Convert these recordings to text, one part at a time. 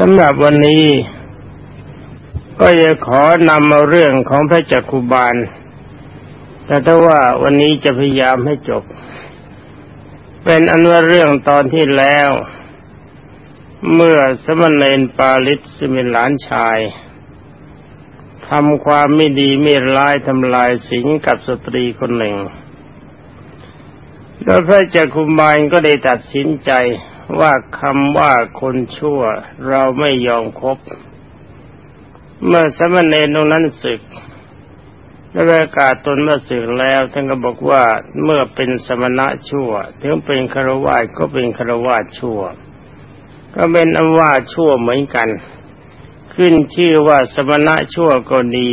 สำหรับวันนี้ ก็จะขอนำเอาเรื่องของพระจักคุบาล แต่ถ้าว่าวันนี้จะพยายามให้จบ เป็นอันว่าเรื่องตอนที่แล้ว เมื่อสมณเณรปาลิตซึ่งเป็นหลานชายทำความไม่ดีไม่ร้ายทำลายสิงกับสตรีคนหนึ่ง แล้วพระจักคุบาลก็ได้ตัดสินใจ ว่าคำว่าคนชั่วเราไม่ยอมคบ เมื่อสมณเณรตรงนั้นศึกและประกาศตนเมื่อศึกแล้วท่านก็บอกว่าเมื่อเป็นสมณะชั่ว ถึงเป็นคารวะก็เป็นคารวะชั่ว ก็เป็นอว่าชั่วเหมือนกัน ขึ้นชื่อว่าสมณะชั่วก็ดี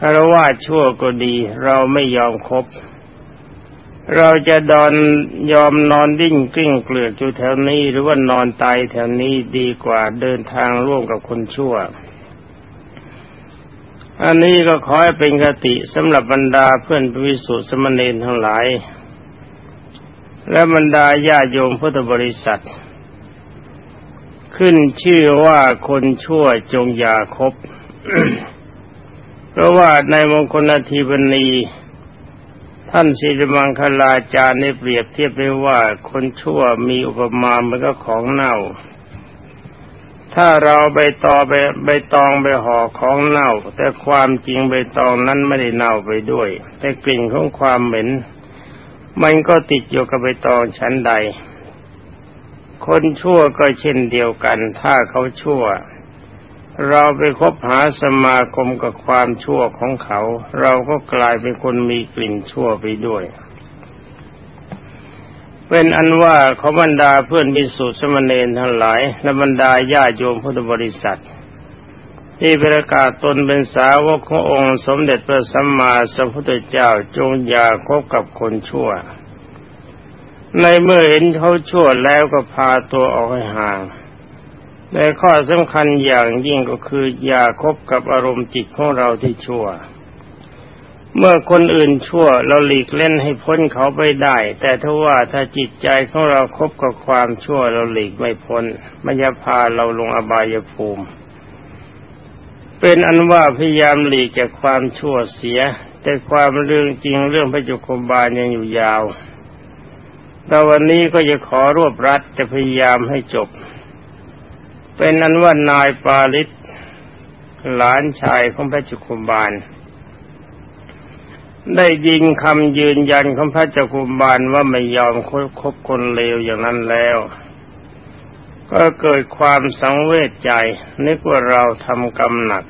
คารวะชั่วก็ดี เราไม่ยอมคบ เราจะดอนยอมนอนดิ้งกลิ้งเกลือกอยู่แถวนี้หรือว่านอนตายแถวนี้ดีกว่าเดินทางร่วมกับคนชั่ว อันนี้ก็ขอให้เป็นคติสำหรับบรรดาเพื่อนวิสุทธิสมณีทั้งหลาย และบรรดาญาโยมพุทธบริษัท ขึ้นชื่อว่าคนชั่วจงอย่าคบ เพราะว่าในมงคลนาทีบณี ท่านศิริมังคลาจารย์ได้เปรียบเทียบไปว่าคนชั่วมีอุปมาเหมือนกับของเน่า ถ้าเราใบตอไปใบตองไปห่อของเน่า แต่ความจริงใบตองนั้นไม่ได้เน่าไปด้วย แต่กลิ่นของความเหม็น มันก็ติดอยู่กับใบตองชั้นใด คนชั่วก็เช่นเดียวกัน ถ้าเขาชั่ว เราไปคบหาสมาคมกับความชั่วของเขา เราก็กลายเป็นคนมีกลิ่นชั่วไปด้วย เป็นอันว่าขอบรรดาเพื่อนมิสุสมณเณรทั้งหลาย และบรรดาญาโยมพุทธบริษัท ที่ประกาศตนเป็นสาวกขององค์สมเด็จพระสัมมาสัมพุทธเจ้าจงอย่าคบกับคนชั่ว ในเมื่อเห็นเขาชั่วแล้วก็พาตัวออกให้ห่าง ในข้อสำคัญอย่างยิ่งก็คืออย่าคบกับอารมณ์จิตของเราที่ชั่ว เมื่อคนอื่นชั่วเราหลีกเล่นให้พ้นเขาไปได้ แต่ถ้าว่าถ้าจิตใจของเราครบกับความชั่วเราหลีกไม่พ้นมันจะพาเราลงอบายภูมิ เป็นอันว่าพยายามหลีกจากความชั่วเสีย แต่ความเรื่องจริงเรื่องพระจุคบาลยังอยู่ยาวแต่วันนี้ก็จะขอรวบรัดจะพยายามให้จบ เป็นนั้นว่านายปาลิตหลานชายของพระจุคุบาล ได้ยิงคำยืนยันของพระจุคุบาลว่าไม่ยอมคบคนเลวอย่างนั้นแล้ว ก็เกิดความสังเวชใจ นึกว่าเราทำกรรมหนัก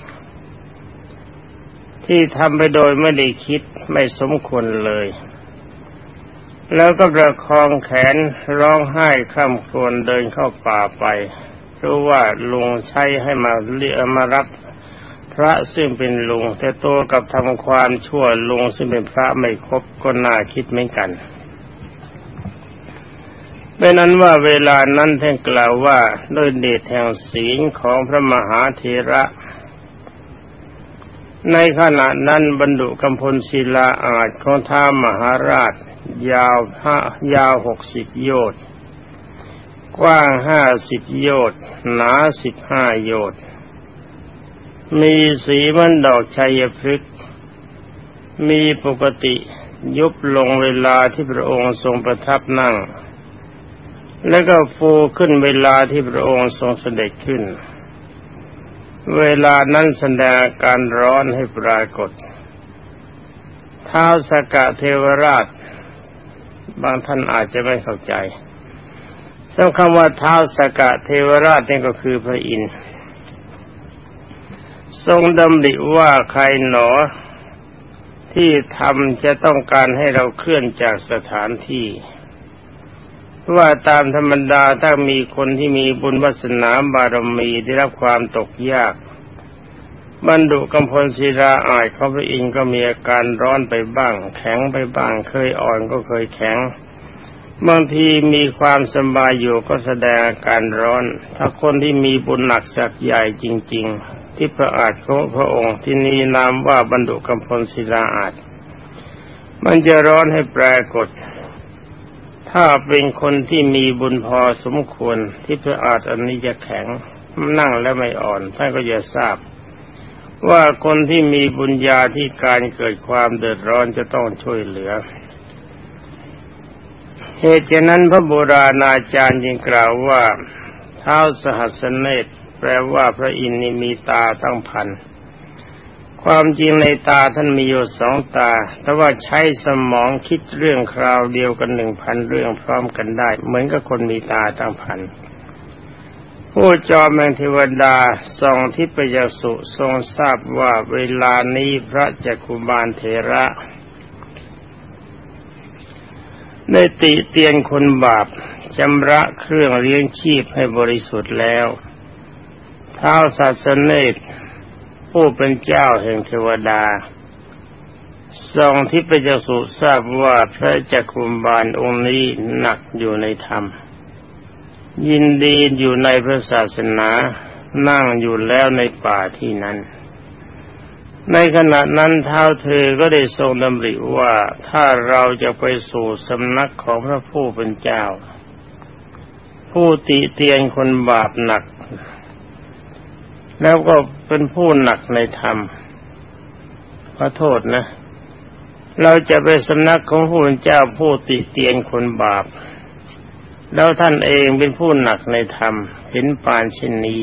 ที่ทำไปโดยไม่ได้คิดไม่สมควรเลย แล้วก็ประคองแขนร้องไห้ข้ามครวนเดินเข้าป่าไป พรู้ว่าลุงใช้ให้มาเรียมารับพระซึ่งเป็นลุงแต่ตัวกับทำความชั่วลุงซึ่งเป็นพระไม่ครบก็น่าคิดเหมือนกันเป็นนั้นว่าเวลานั้นท่านกล่าวว่าด้วยเดชแห่งศีลของพระมหาเถระ ในขณะนั้นบรรดุกำพลศิลาอาจของท้ามหาราช ยาวห้ายาวหกสิบโยชน์ กว้างห้าสิบโยชน์หนาสิบห้าโยชน์มีสีมันดอกชัยพฤกษ์มีปกติยุบลงเวลาที่พระองค์ทรงประทับนั่ง แล้วก็ฟูขึ้นเวลาที่พระองค์ทรงเสด็จขึ้น เวลานั้นแสดงการร้อนให้ปรากฏท้าวสกะเทวราช บางท่านอาจจะไม่เข้าใจ สำคำว่าเท้าสกะเทวราชนี่ก็คือพระอินทร์ทรงดำริว่าใครหนอ ที่ทำจะต้องการให้เราเคลื่อนจากสถานที่ว่าตามธรรมดาถ้ามีคนที่มีบุญวาสนาบารมีได้รับความตกยากบรรดุกำพลศิลาอายเขาพระอินทร์ก็มีอาการร้อนไปบ้าง แข็งไปบ้าง เคยอ่อนก็เคยแข็ง บางทีมีความสบายอยู่ก็แสดงอาการร้อน ถ้าคนที่มีบุญหนักสักใหญ่จริง ๆ ที่พระอาจของพระองค์ที่นี้นามว่าบรรดุกำพลศิลาอาจมันจะร้อนให้ปรากฏ ถ้าเป็นคนที่มีบุญพอสมควรที่พระอาจอันนี้จะแข็งนั่งแล้วไม่อ่อนท่านก็จะทราบ ว่าคนที่มีบุญญาที่การเกิดความเดือดร้อนจะต้องช่วยเหลือ เหตุฉะนั้นพระโบราณอาจารย์จึงกล่าวว่าเท้าสหัสเนตแปลว่าพระอินทร์มีตาตั้งพัน ความจริงในตาท่านมีอยู่สองตา แต่ว่าใช้สมองคิดเรื่องคราวเดียวกันหนึ่งพันเรื่องพร้อมกันได้ เหมือนกับคนมีตาตั้งพันผู้จอมแมงเทวดาส่องทิพยสุทรงทราบว่าเวลานี้พระจักุบาลเทระ ได้ติเตียนคนบาปชำระเครื่องเลี้ยงชีพให้บริสุทธิ์แล้วเท้าศาสนเนตผู้เป็นเจ้าแห่งเทวดาทรงที่เป็นจสุทราบว่าพระจักคุมบาลองค์นี้หนักอยู่ในธรรม ยินดีอยู่ในพระศาสนานั่งอยู่แล้วในป่าที่นั้น ในขณะนั้นเท้าเธอก็ได้ทรงดำริว่าถ้าเราจะไปสู่สำนักของพระผู้เป็นเจ้า ผู้ติเตียนคนบาปหนัก แล้วก็เป็นผู้หนักในธรรมขอโทษนะ เราจะไปสำนักของผู้เป็นเจ้าผู้ติเตียนคนบาป แล้วท่านเองเป็นผู้หนักในธรรมเห็นปานเช่นนี้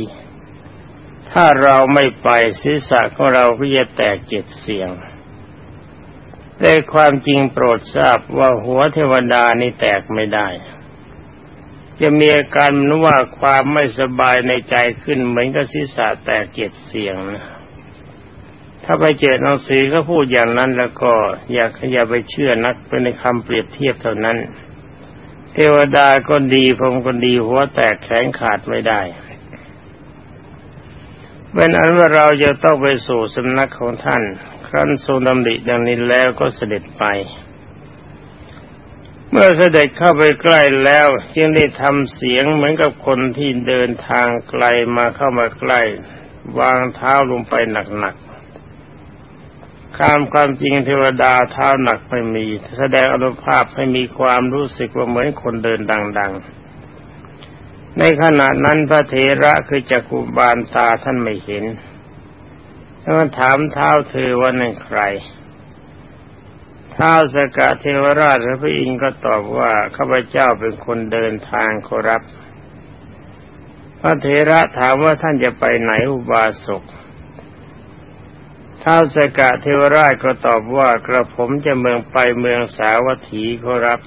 ถ้าเราไม่ไปศีรษะของเราก็จะแตกเจ็ดเสียงแต่ความจริงโปรดทราบว่าหัวเทวดานี่แตกไม่ได้ จะมีอาการนว่าความไม่สบายในใจขึ้นเหมือนกับศีรษะแตกเจ็ดเสียงนะถ้าไปเจอหนังสือก็พูดอย่างนั้นแล้วก็อยากอย่าไปเชื่อนักเป็นในคำเปรียบเทียบเท่านั้น เทวดาก็ดีพรมก็ดีหัวแตกแขนขาดไม่ได้ เป็นอันว่าเราจะต้องไปสู่สำนักของท่าน ครั้นทรงดำริดังนี้แล้วก็เสด็จไป เมื่อเสด็จเข้าไปใกล้แล้วจึงได้ทำเสียงเหมือนกับคนที่เดินทางไกลมาเข้ามาใกล้ วางเท้าลงไปหนักๆความความจริงเทวดาเท้าหนักไม่มี แสดงอนุภาพให้มีความรู้สึกว่าเหมือนคนเดินดัง ๆ ในขณะนั้นพระเถระคือจักุบาลตาท่านไม่เห็นแล้วถามเท้าเธอว่านั่นใครเท้าสกะเทวราชพระอินทร์ก็ตอบว่าข้าพเจ้าเป็นคนเดินทางขอรับ พระเถระถามว่าท่านจะไปไหนอุบาสกท้าสกะเทวราชก็ตอบว่ากระผมจะเมืองไปเมืองสาวัตถีขอรับ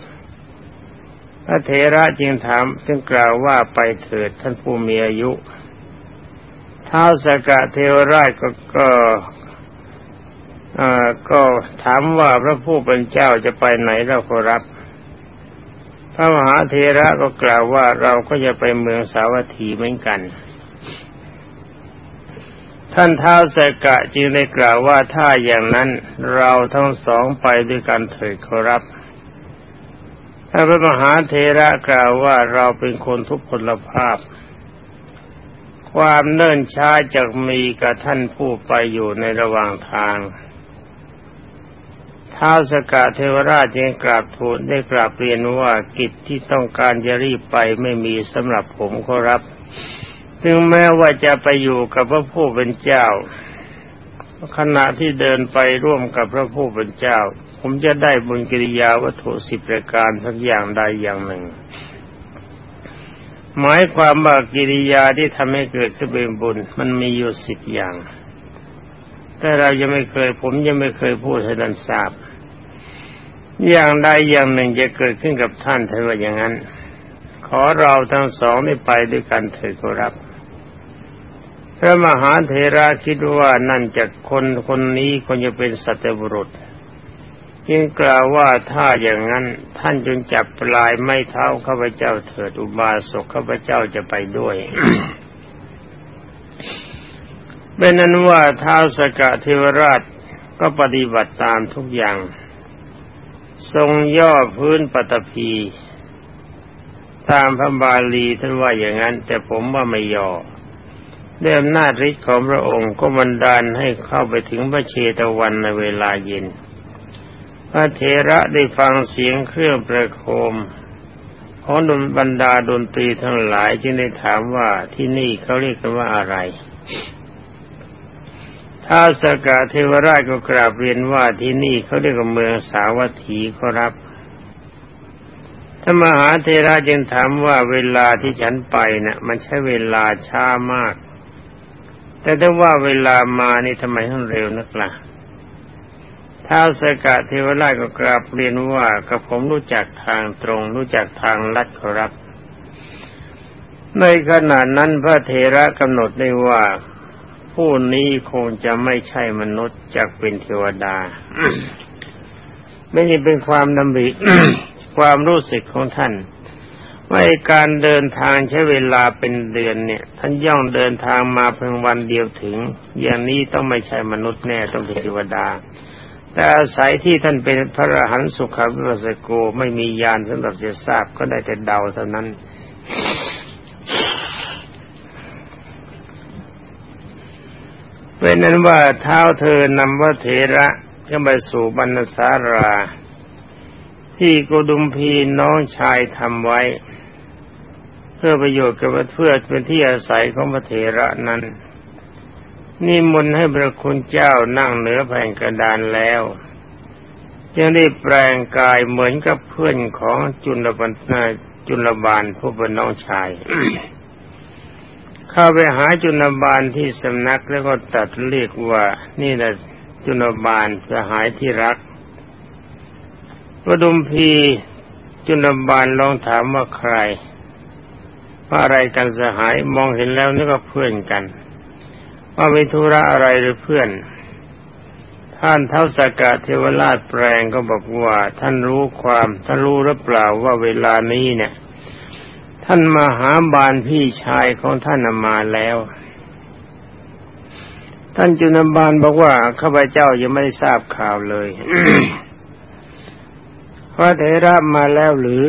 ระเถระจึงถามจึงกล่าวว่าไปเถิดท่านผู้มีอายุท้าวสกะเทวราชก็ก็ก็ถามว่าพระผู้เป็นเจ้าจะไปไหนเราขอรับ พระมหาเทระก็กล่าวว่าเราก็จะไปเมืองสาวัตถีเหมือนกัน ท่านท้าวสกะจึงได้กล่าวว่าถ้าอย่างนั้นเราทั้งสองไปด้วยกันเถิดขอรับ พระมหาเทระกล่าวว่าเราเป็นคนทุกพลภาพ ความเนิ่นช้าจะมีกับท่านผู้ไปอยู่ในระหว่างทางท้าวสกะเทวราชยังกราบทูลได้กราบเรียนว่ากิจที่ต้องการจะรีบไปไม่มีสำหรับผมขอรับ ถึงแม้ว่าจะไปอยู่กับพระผู้เป็นเจ้า ขณะที่เดินไปร่วมกับพระผู้เป็นเจ้า ผมจะได้บุญกิริยาวัตถุสิบประการทั้งอย่างใดอย่างหนึ่ง หมายความว่ากิริยาที่ทำให้เกิดขึ้นเป็นบุญ มันมีอยู่สิบอย่าง แต่เรายังไม่เคย ผมยังไม่เคยพูดให้ท่านทราบ อย่างใดอย่างหนึ่งจะเกิดขึ้นกับท่านถ้าว่าอย่างนั้น ขอเราทั้งสองได้ไปด้วยกันเถิดครับ พระมหาเถระคิดว่านั่นจากคนคนนี้คนจะเป็นสัตบุรุษจึงกล่าวว่าถ้าอย่างนั้นท่านจงจับปลายไม่เท้าข้าพเจ้าเถิดอุบาสกข้าพเจ้าจะไปด้วยเป็นนั้นว่าเท้าสกะเทวราชก็ปฏิบัติตามทุกอย่าง ทรงย่อพื้นปฐพี ตามพระบาลีท่านว่าอย่างนั้น แต่ผมว่าไม่ย่อ ด้วยอำนาจฤทธิ์ของพระองค์ก็บันดาลให้เข้าไปถึงพระเชตวันในเวลาเย็น พระเถระได้ฟังเสียงเครื่องประโคมของดนบรรดาดนตรีทั้งหลายจึงได้ถามว่าที่นี่เขาเรียกกันว่าอะไรถ้าสกาเทวราชก็กราบเรียนว่าที่นี่เขาเรียกว่าเมืองสาวัตถีครับถ้ามหาเทระจึงถามว่าเวลาที่ฉันไปเนะ่ะ มันใช้เวลาช้ามาก แต่ถ้าว่าเวลามานี่ทำไมต้องเร็วนักละ่ะท้าวสกะเทวราชก็กราบเรียนว่ากับผมรู้จักทางตรง รู้จักทางลัดครับ ในขณะนั้นพระเทระกำหนดได้ว่า ผู้นี้คงจะไม่ใช่มนุษย์จากเป็นเทวดา ไม่ใช่เป็นความดำริความรู้สึกของท่าน ว่าการเดินทางใช้เวลาเป็นเดือนเนี่ย ท่านย่องเดินทางมาเพียงวันเดียวถึง อย่างนี้ต้องไม่ใช่มนุษย์แน่ต้องเป็นเทวดา แต่อาศัยที่ท่านเป็นพระอรหันต์สุขวิปัสสโกไม่มียานสำหรับจะทราบก็ได้แต่เดาเท่านั้นเป็นนั้นว่าเท้าเธอนำว่าเถระขึ้นไปสู่บรรณสารา ที่กุดุมพีน้องชายทำไว้ เพื่อประโยชน์กับเพื่อเป็นที่อาศัยของพระเถระนั้นนิมนต์ให้พระคุณเจ้านั่งเหนือแผ่นกระดานแล้วยังได้แปลงกายเหมือนกับเพื่อนของจุลบันจุลบาลผู้เป็นน้องชาย เข้าไปหาจุลบาลที่สำนักแล้วก็ตัดเรียกว่า นี่แหละจุลบาลสหายที่รักประดุมพีจุลบาลลองถามว่าใคร ว่าอะไรกันสหายมองเห็นแล้วนึกว่าเพื่อนกัน ว่ามีธุระอะไรหรือเพื่อน ท่านเท้าสากะเทวราชแปลงก็บอกว่า ท่านรู้ความท่านรู้หรือเปล่าว่าเวลานี้เนี่ย ท่านมาหาบานพี่ชายของท่านมาแล้วท่านจุนบาลบอกว่าข้าพเจ้ายังไม่ทราบข่าวเลยพระเถระมาแล้วหรือ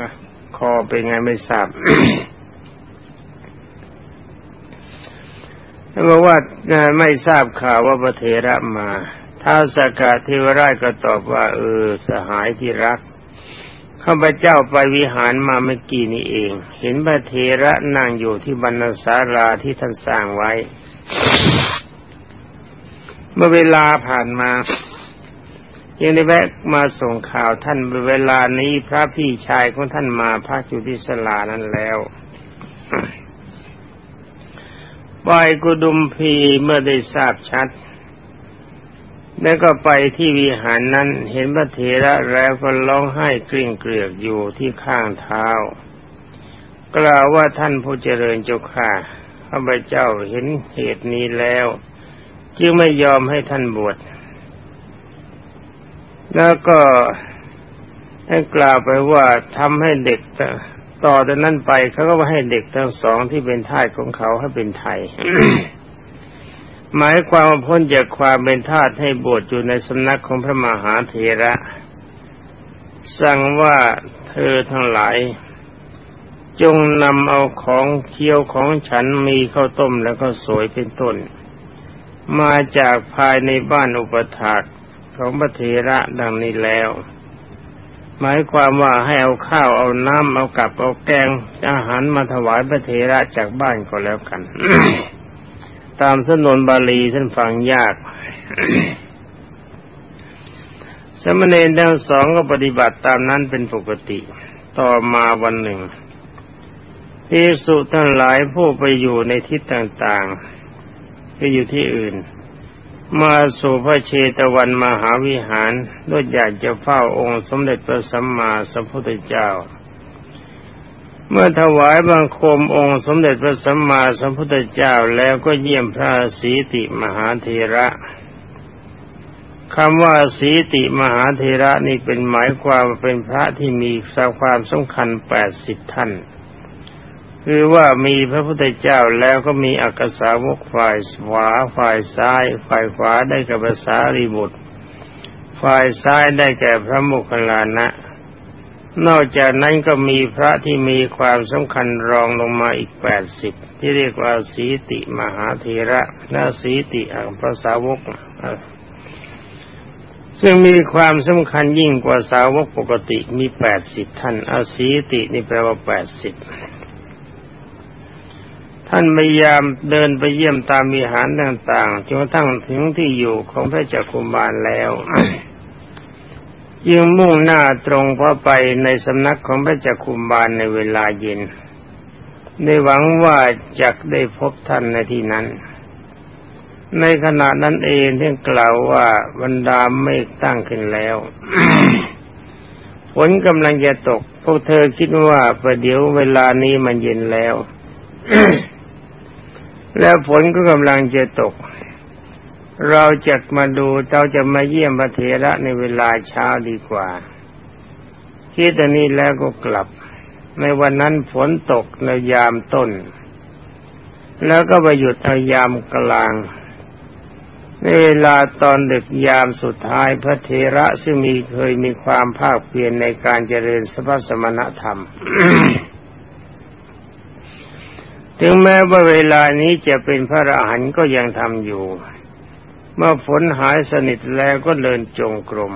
นะ คอเป็นไงไม่ทราบบอกว่าไม่ทราบข่าวว่าพระเทระมาท้าสกาเทวราชก็ตอบว่า เออ สหายที่รักข้าพเจ้าไปวิหารมาเมื่อกี้นี้เอง เห็นพระเทระนั่งอยู่ที่บรรณศาลาที่ท่านสร้างไว้ เมื่อเวลาผ่านมา ยังได้แวะมาส่งข่าวท่านเวลานี้พระพี่ชายของท่านมาพักอยู่ที่สลานั้นแล้วฝ่ายกุดุมพีเมื่อได้ทราบชัด แล้วก็ไปที่วิหารนั้นเห็นพระเถระแล้วก็ร้องไห้กริ่งเกลือกอยู่ที่ข้างเท้า กล่าวว่าท่านผู้เจริญเจ้าข้าข้าพเจ้าเห็นเหตุนี้แล้ว จึงไม่ยอมให้ท่านบวช แล้วก็ให้กล่าวไปว่าทำให้เด็กต่อจากนั้นไปเขาก็ให้เด็กทั้งสองที่เป็นทาสของเขาให้เป็นไทย หมายความว่าพ้นจากความเป็นทาสให้บวชอยู่ในสำนักของพระมหาเถระ สั่งว่าเธอทั้งหลาย จงนำเอาของเคี้ยวของฉันมีข้าวต้มแล้วก็สวยเป็นต้น มาจากภายในบ้านอุปถาก ของพระเถระดังนี้แล้ว หมายความว่าให้เอาข้าวเอาน้ำเอากับเอาแกงอาหารมาถวายพระเถระจากบ้านก็แล้วกัน ตามสนนบาลีท่านฟังยากสมณเณรทั้งสองก็ปฏิบัติตามนั้นเป็นปกติ ต่อมาวันหนึ่งพิสุทั้งหลายผู้ไปอยู่ในทิศต่างๆไปอยู่ที่อื่น มาสู่พระเชตวันมหาวิหารด้วยอยากจะเฝ้าองค์สมเด็จพระสัมมาสัมพุทธเจ้า เมื่อถวายบังคมองค์สมเด็จพระสัมมาสัมพุทธเจ้าแล้วก็เยี่ยมพระสีติมหาเทระคำว่าสีติมหาเทระนี่เป็นหมายความเป็นพระที่มีความสำคัญแปดสิบท่าน คือว่ามีพระพุทธเจ้าแล้วก็มีอักษาวกฝ่ายขวาฝ่ายซ้าย ฝ่ายขวาได้กับภาษารีบุตร ฝ่ายซ้ายได้แก่พระมุคลานะ นอกจากนั้นก็มีพระที่มีความสำคัญรองลงมาอีกแปดสิบที่เรียกว่าสีติมหาเทระและสีติอังพระสาวกซึ่งมีความสำคัญยิ่งกว่าสาวกปกติมีแปดสิบท่านอาศีตินี่แปลว่าแปดสิบ ท่านพยายามเดินไปเยี่ยมตามวิหารต่างๆจนกระทั่งถึงที่อยู่ของพระจักคุมารแล้วยิ่งมุ่งหน้าตรงเพราไปในสำนักของพระจักคุมบาลในเวลาเย็นในหวังว่าจะได้พบท่านในที่นั้น ในขณะนั้นเองที่กล่าวว่าบรรดาเมฆตั้งขึ้นแล้วฝนกำลังจะตก พวกเธอคิดว่าประเดี๋ยวเวลานี้มันเย็นแล้ว แล้วฝนก็กำลังจะตก เราจะมาดูเราจะมาเยี่ยมพระเถระในเวลาเช้าดีกว่าคิดอันนี้แล้วก็กลับ ในวันนั้นฝนตกในยามต้น แล้วก็ไปหยุดเอายามกลางในเวลาตอนดึกยามสุดท้ายพระเถระซึ่งมีเคยมีความภาคเพียรในการเจริญสภสมณธรรม ถึงแม้ว่าเวลานี้จะเป็นพระอรหันต์ก็ยังทำอยู่ เมื่อฝนหายสนิทแล้วก็เดินจงกรม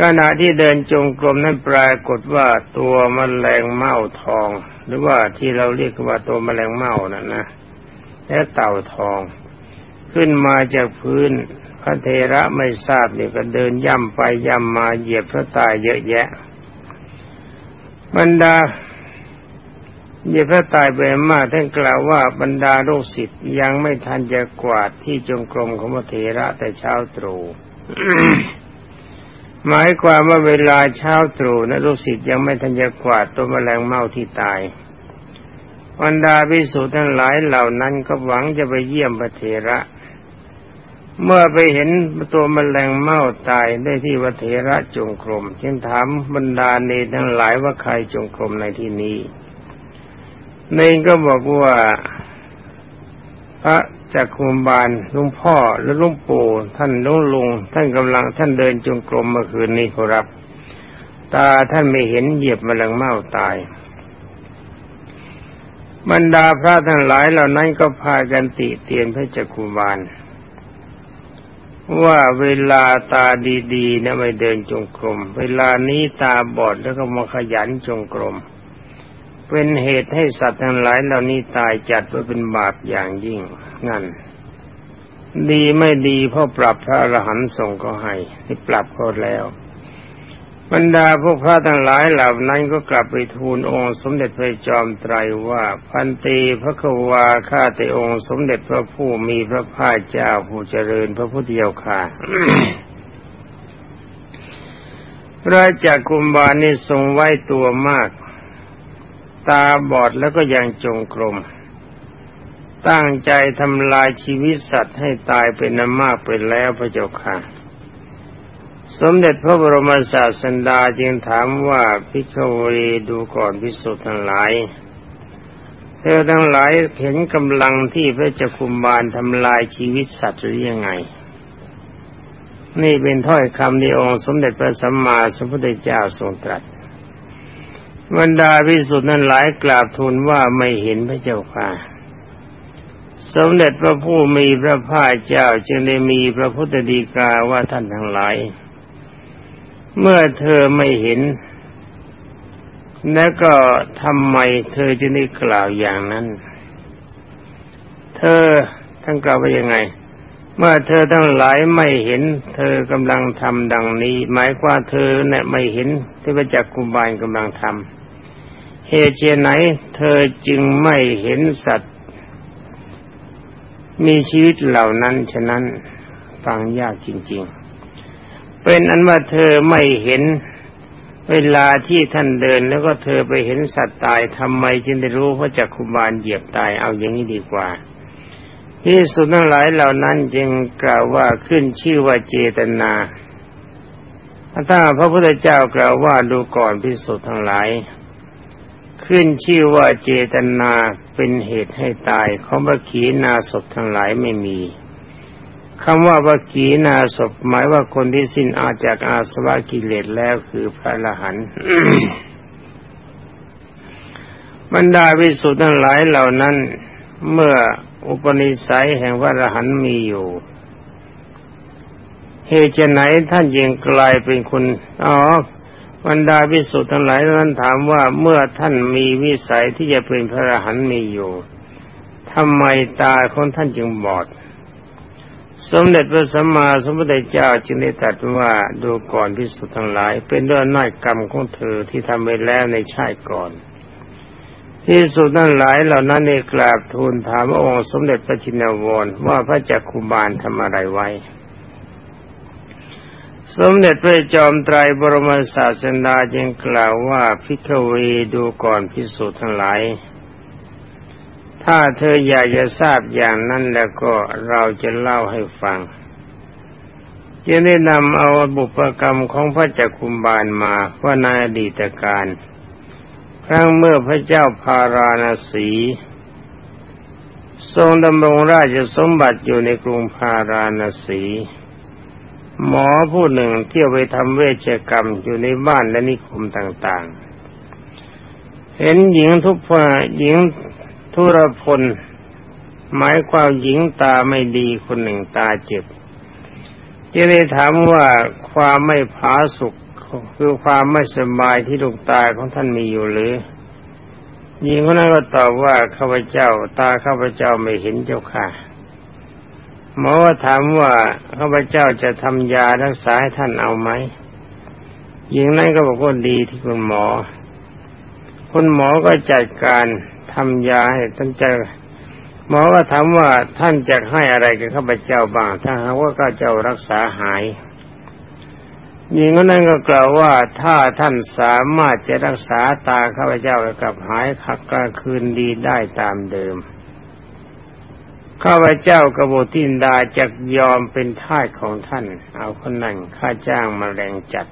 ขณะที่เดินจงกรมนั้นปรากฏว่าตัวมแมลงเม่าทอง หรือว่าที่เราเรียกว่าตัวมแมลงเม่านั่นนะและเต่าทอง ขึ้นมาจากพื้นพระเทระไม่ทราบเนี่ยก็เดินย่ำไปย่ำมาเหยียบพระตายเยอะแยะ บรรดา เย่พระตายไปมากท่านกล่าวว่าบรรดาลูกศิษย์ยังไม่ทันจะกวาดที่จงกรมของพระเถระแต่เช้าตรู่หมายความว่าเวลาเช้าตรู่นะลูกศิษย์ยังไม่ทันจะกวาดตัวแมลงเม่าที่ตายบรรดาพิสุทั้งหลายเหล่านั้นก็หวังจะไปเยี่ยมพระเถระ เมื่อไปเห็นตัวแมลงเม่าตายได้ที่พระเถระจงกรมจึงถามบรรดาเนทั้งหลายว่าใครจงกรมในที่นี้ เนงก็บอกว่า พระจักคุมบาลลุงพ่อและลุงปู่ท่านลุงลุง ท่านกำลังท่านเดินจงกรมเมื่อคืนนี้ครับ ตาท่านไม่เห็นเหยียบมะลังเมาตาย บรรดาพระทั้งหลายเหล่านั้นก็พากันติเตียนพระจักคุบาลว่าเวลาตาดีๆนะไม่เดินจงกรม เวลานี้ตาบอดแล้วก็มาขยันจงกรม เป็นเหตุให้สัตว์ทั้งหลายเหล่านี้ตายจัดว่าเป็นบาปอย่างยิ่งนั่น ดีไม่ดีพ่อปรับพระอรหันต์ส่งก็ให้ที่ปรับก็แล้ว บรรดาพวกพระทั้งหลายเหล่านั้นก็กลับไปทูลองค์สมเด็จพระจอมไตรว่าพันตีพระควาข้าแต่องค์สมเด็จพระผู้มีพระภาคเจ้าผู้เจริญพระพุทธเจ้าค่ะพระจักกุมบาลนี่ทรงไว้ตัวมาก ตาบอดแล้วก็ยังจงกรม ตั้งใจทำลายชีวิตสัตว์ให้ตายเป็นนามากไปแล้วพระเจ้าค่ะ สมเด็จพระบรมศาสดาจึงถามว่าพิฆวรีดูก่อนพิสุทธ์ทั้งหลายเธอทั้งหลายเห็นกำลังที่พระเจ้าคุมบาลทำลายชีวิตสัตว์หรือยังไง นี่เป็นถ้อยคำในองค์สมเด็จพระสัมมาสัมพุทธเจ้าทรงตรัส บรรดาพิสุทธิ์นั้นหลายกราบทูลว่าไม่เห็นพระเจ้าค่ะ สมเด็จพระผู้มีพระภาคเจ้าจึงได้มีพระพุทธดีกาว่าท่านทั้งหลาย เมื่อเธอไม่เห็น แล้วก็ทำไมเธอจะได้กล่าวอย่างนั้น เธอท่านกล่าวว่ายังไง เมื่อเธอทั้งหลายไม่เห็น เธอกำลังทำดังนี้ หมายความเธอเนี่ยไม่เห็นที่พระจักกุบาลกำลังทำ เหตุเจไหน เธอจึงไม่เห็นสัตว์ มีชีวิตเหล่านั้นฉะนั้นฟังยากจริง ๆ เป็นอันว่าเธอไม่เห็นเวลาที่ท่านเดินแล้วก็เธอไปเห็นสัตว์ตายทำไมจึงได้รู้ว่าจักคุบาลเหยียบตายเอาอย่างนี้ดีกว่าที่สุดทั้งหลายเหล่านั้นจึงกล่าวว่าขึ้นชื่อว่าเจตนาถ้าพระพุทธเจ้ากล่าวว่าดูก่อนพิสุทธ์ทั้งหลาย ขึ้นชื่อว่าเจตนาเป็นเหตุให้ตายของบัขีนาศพทั้งหลายไม่มีคำว่าบัขีนาศพหมายว่าคนที่สิ้นอาจากอาสวะกิเลสแล้วคือพระอรหันบรรดาวิสุทธ์ทั้งหลายเหล่านั้น เมื่ออุปนิสัยแห่งพระอรหันมีอยู่ เหตุไหนท่านยังกลายเป็นคนอ๋อ บรรดาพิสุทธ์ทั้งหลายนั้นถามว่าเมื่อท่านมีวิสัยที่จะเป็นพระอรหันต์มีอยู่ทำไมตาของท่านจึงบอด สมเด็จพระสัมมาสัมพุทธเจ้าจึงได้ตรัสว่าดูก่อนพิสุทธ์ทั้งหลาย เป็นด้วยน้อยกรรมของเธอที่ทำไปแล้วในชาติก่อนที่สุดนั่นหลายเหล่านั้นได้กราบทูลถามองค์สมเด็จพระจินวรว่าพระจักคุบาลทำอะไรไว้ สมเด็จพระจอมไตรบรมศาสดาจึงกล่าวว่าพิกเวดูก่อนพิสูจน์ทั้งหลาย ถ้าเธออยากจะทราบอย่างนั้นแล้วก็เราจะเล่าให้ฟังจะได้นำเอาบุพกรรมของพระจักคุมบาลมาว่าในอดีตการ ครั้งเมื่อพระเจ้าพาราณสี ทรงดำรงราชสมบัติอยู่ในกรุงพาราณสี หมอผู้หนึ่งเที่ยวไปทำเวชกรรมอยู่ในบ้านและนิคมต่างๆ เห็นหญิงทุกฝ่าหญิงทุรพล หมายความหญิงตาไม่ดีคนหนึ่งตาเจ็บจะได้ถามว่าความไม่ผาสุกคือความไม่สบายที่ลูกตาของท่านมีอยู่หรือหญิงคนนั้นก็ตอบว่าข้าพเจ้า ตาข้าพเจ้าไม่เห็นเจ้าค่ะ หมอถามว่าข้าพเจ้าจะทำยารักษาให้ท่านเอาไหมหญิงนั้นก็บอกว่าดีที่คุณหมอ คุณหมอก็จัดการทำยาให้ท่านเจะหมอก็ถามว่าท่านจะให้อะไรกับข้าพเจ้าบ้าง ถ้าหากว่าข้าเจ้ารักษาหายหญิงคนนั้นก็กล่าวว่าถ้าท่านสามารถจะรักษาตาข้าพเจ้ากลับหายคักกลางคืนดีได้ตามเดิม ข้าพเจ้ากบตินดาจะยอมเป็นทาสของท่าน เอาคนนั้นค่าจ้างมาแรงจัด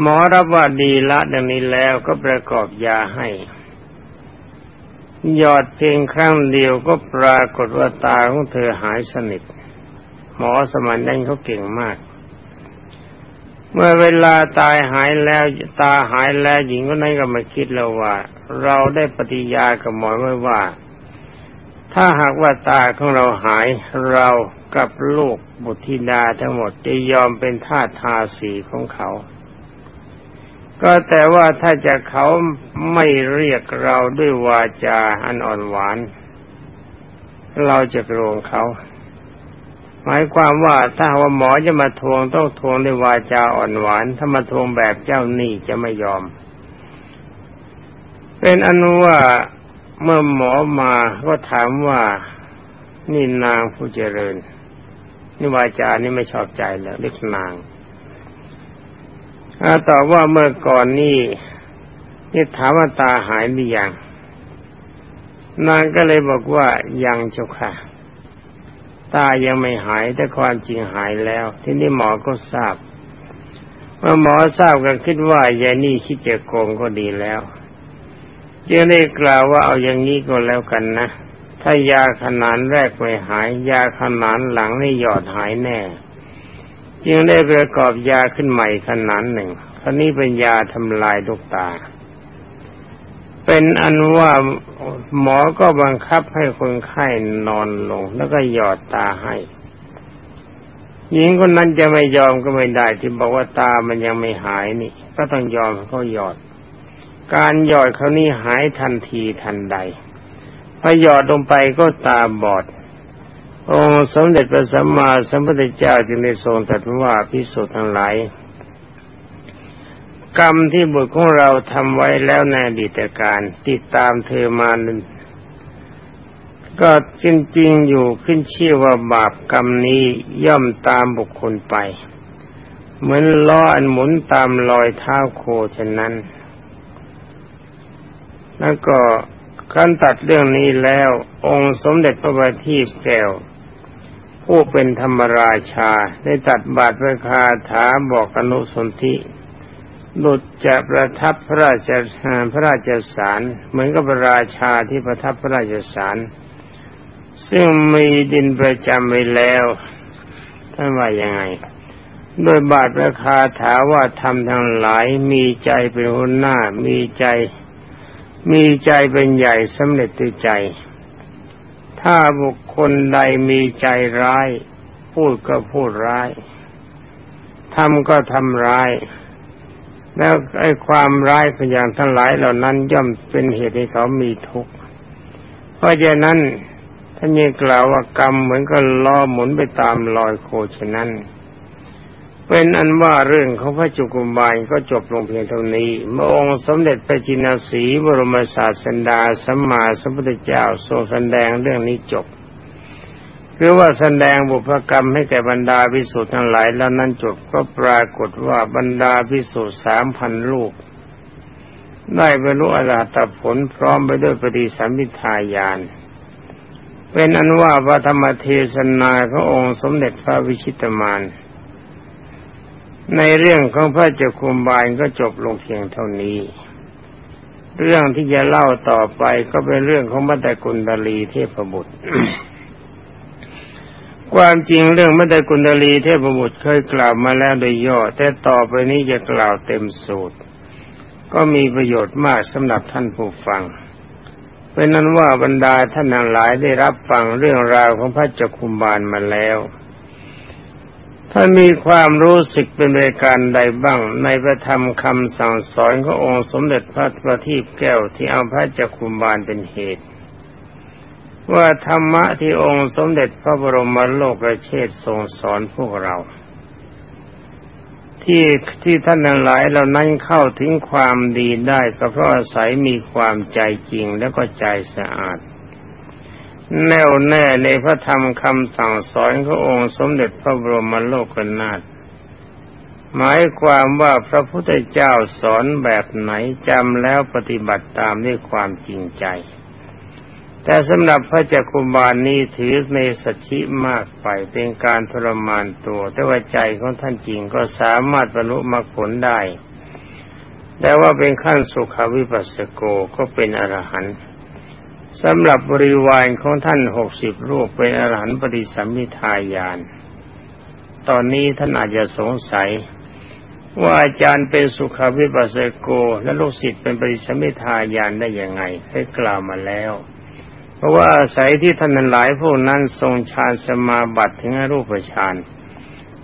หมอรับว่าดีละดังนี้แล้วก็ประกอบยาให้ หยอดเพียงครั้งเดียวก็ปรากฏว่าตาของเธอหายสนิท หมอสมัยนั้นเขาเก่งมาก เมื่อเวลาตายหายแล้วตาหายแล้วหญิงคนนั้นก็มาคิดแล้วว่า เราได้ปฏิญากับหมอไว้ว่า ถ้าหากว่าตาของเราหายเรากับลูกบุตรธิดาทั้งหมดจะยอมเป็นทาสทาสีของเขา ก็แต่ว่าถ้าจะเขาไม่เรียกเราด้วยวาจาอันอ่อนหวาน เราจะโกรงเขา หมายความว่าถ้าว่าหมอจะมาทวงต้องทวงด้วยวาจาอ่อนหวาน ถ้ามาทวงแบบเจ้าหนี้จะไม่ยอม เป็นอนุว่า เมื่อหมอมาก็ถามว่านี่นางผู้เจริญ นี่วาจานี่ไม่ชอบใจแล้วเรียกนางอตอบว่าเมื่อก่อนนี่นี่ถามว่าตาหายหรือยัง นางก็เลยบอกว่ายังเจ้าค่ะ ตายังไม่หายแต่ความจริงหายแล้ว ที่นี้หมอก็ทราบเมื่อหมอทราบก็คิดว่ายายนี่คิดจะโกงก็ดีแล้ว จึงได้กล่าวว่าเอาอย่างนี้ก็แล้วกันนะ ถ้ายาขนานแรกไม่หาย ยาขนานหลังนี่หยอดหายแน่ จึงได้ประกอบยาขึ้นใหม่ขนานหนึ่งคราวนี้เป็นยาทำลายลูกตา เป็นอันว่าหมอก็บังคับให้คนไข้นอนลง แล้วก็หยอดตาให้หญิงคนนั้นจะไม่ยอมก็ไม่ได้ที่บอกว่าตามันยังไม่หายนี่ ก็ต้องยอมเขาหยอด การหยอดเขานี่หายทันทีทันใดพอหยอดลงไปก็ตาบอด องค์สมเด็จพระสัมมาสัมพุทธเจ้าจึงได้ทรงตรัสว่าพิสุทธ์ทั้งหลายกรรมที่บุตรของเราทำไว้แล้วในอดีตการติดตามเธอมานึงก็จริงๆอยู่ขึ้นชื่อว่าบาปกรรมนี้ย่อมตามบุคคลไป เหมือนล้ออันหมุนตามรอยเท้าโคฉะนั้น แล้วก็การตัดเรื่องนี้แล้ว องค์สมเด็จพระบัณฑิตแก้ว ผู้เป็นธรรมราชา ได้ตัดบาทพระคาถาบอกอนุสนธิหลุดจะประทับพระราชพระราชสารเหมือนกับพระราชาที่ประทับพระราชสารซึ่งมีดินประจำไว้แล้วท่านว่ายังไงโดยบาทราคาถาว่าทำทั้งหลายมีใจเป็นหัวหน้ามีใจ มีใจเป็นใหญ่สำเร็จด้วยใจ ถ้าบุคคลใดมีใจร้าย พูดก็พูดร้ายทำก็ทำร้าย แล้วไอ้ความร้ายขอย่างทั้งหลายเหล่านั้นย่อมเป็นเหตุให้เขามีทุกข์ เพราะฉะนั้นท่านยังกล่าวว่ากรรมเหมือนกับล้อหมุนไปตามรอยโคฉะนั้น เป็นอันว่าเรื่องของพระจุกุมบาลก็จบลงเพียงเท่านี้เมื่อองค์สมเด็จพระจินสีบรมศาสดาสัมมาสัมพุทธเจ้าทรงแสดงเรื่องนี้จบคือว่าแสดงบุพกรรมให้แก่บรรดาพิสุทธ์ทั้งหลายแล้วนั้นจบก็ปรากฏว่าบรรดาพิสุทธ์สามพันลูก ได้บรรลุอรหัตผลพร้อมไปด้วยปฏิสัมพิทายาน เป็นอันว่าพระธรรมเทศนาขององค์สมเด็จพระวิชิตมาน ในเรื่องของพระเจ้าคุมบาลก็จบลงเพียงเท่านี้ เรื่องที่จะเล่าต่อไปก็เป็นเรื่องของมัตตกุลดลีเทพบุตร ความจริงเรื่องมัตตกุณลีเทพบุตรเคยกล่าวมาแล้วโดยย่อ แต่ต่อไปนี้จะกล่าวเต็มสูตร ก็มีประโยชน์มากสำหรับท่านผู้ฟัง เป็นนั้นว่าบรรดาท่านทั้งหลายได้รับฟังเรื่องราวของพระเจักคุมบาลมาแล้ว ถ้ามีความรู้สึกเป็นรายการใดบ้าง ในพระธรรมคำสั่งสอนขององค์สมเด็จพระประทีปแก้วที่เอาพระจักคุมบาลเป็นเหตุ ว่าธรรมะที่องค์สมเด็จพระบรมโลกระเชษทรงสอนพวกเรา ที่ที่ท่านหลายเหล่านั้นเข้าถึงความดีได้ก็เพราะอาศัยมีความใจจริงแล้วก็ใจสะอาด แน่วแน่ในพระธรรมคำสั่งสอนขององค์สมเด็จพระบรมโลกนาถหมายความว่าพระพุทธเจ้าสอนแบบไหนจำแล้วปฏิบัติตามด้วยความจริงใจ แต่สำหรับพระจักคุบาลนี้ถือในสัจฉิมากไปเป็นการทรมานตัว แต่ว่าใจของท่านจริงก็สามารถบรรลุมรรคผลได้ แต่ว่าเป็นขั้นสุขวิปัสสโกก็เป็นอรหันต์ สำหรับบริวารของท่านหกสิบรูปเป็นอรหันต์ปฏิสัมมิทายาน ตอนนี้ท่านอาจจะสงสัย ว่าอาจารย์เป็นสุขวิปัสสโก และลูกศิษย์เป็นปฏิสัมมิทายานได้ยังไงให้กล่าวมาแล้ว เพราะว่าอาศัยที่ท่านหลายพวกนั้นทรงฌานสมาบัติถึงรูปฌาน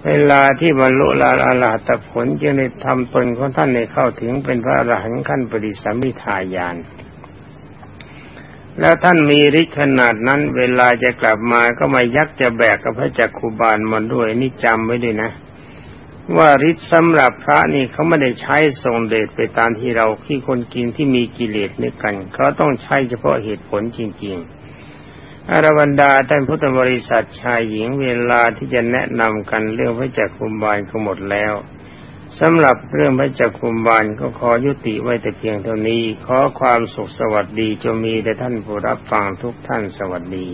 เวลาที่บรรลุลาอรหัตผลจึงได้ทำตนของท่านในเข้าถึงเป็นพระอรหันต์ขั้นปริสัมมิทายาน แล้วท่านมีฤทธิ์ขนาดนั้น เวลาจะกลับมาก็มายักจะแบกกับพระจักคุบาลมาด้วยนี่จำไว้ด้วยนะ ว่าฤทธิ์สำหรับพระนี่เขาไม่ได้ใช้ทรงเดชไปตามที่เราที่คนกินที่มีกิเลสนึกกันเขาต้องใช้เฉพาะเหตุผลจริง ๆอารวันดาท่านพุทธบริษัทชายหญิงเวลาที่จะแนะนำกันเรื่องพระจักคุมบาลก็หมดแล้ว สำหรับเรื่องพระจักคุมบาลก็ขอยุติไว้แต่เพียงเท่านี้ ขอความสุขสวัสดีจะมีแด่ท่านผู้รับฟังทุกท่านสวัสดี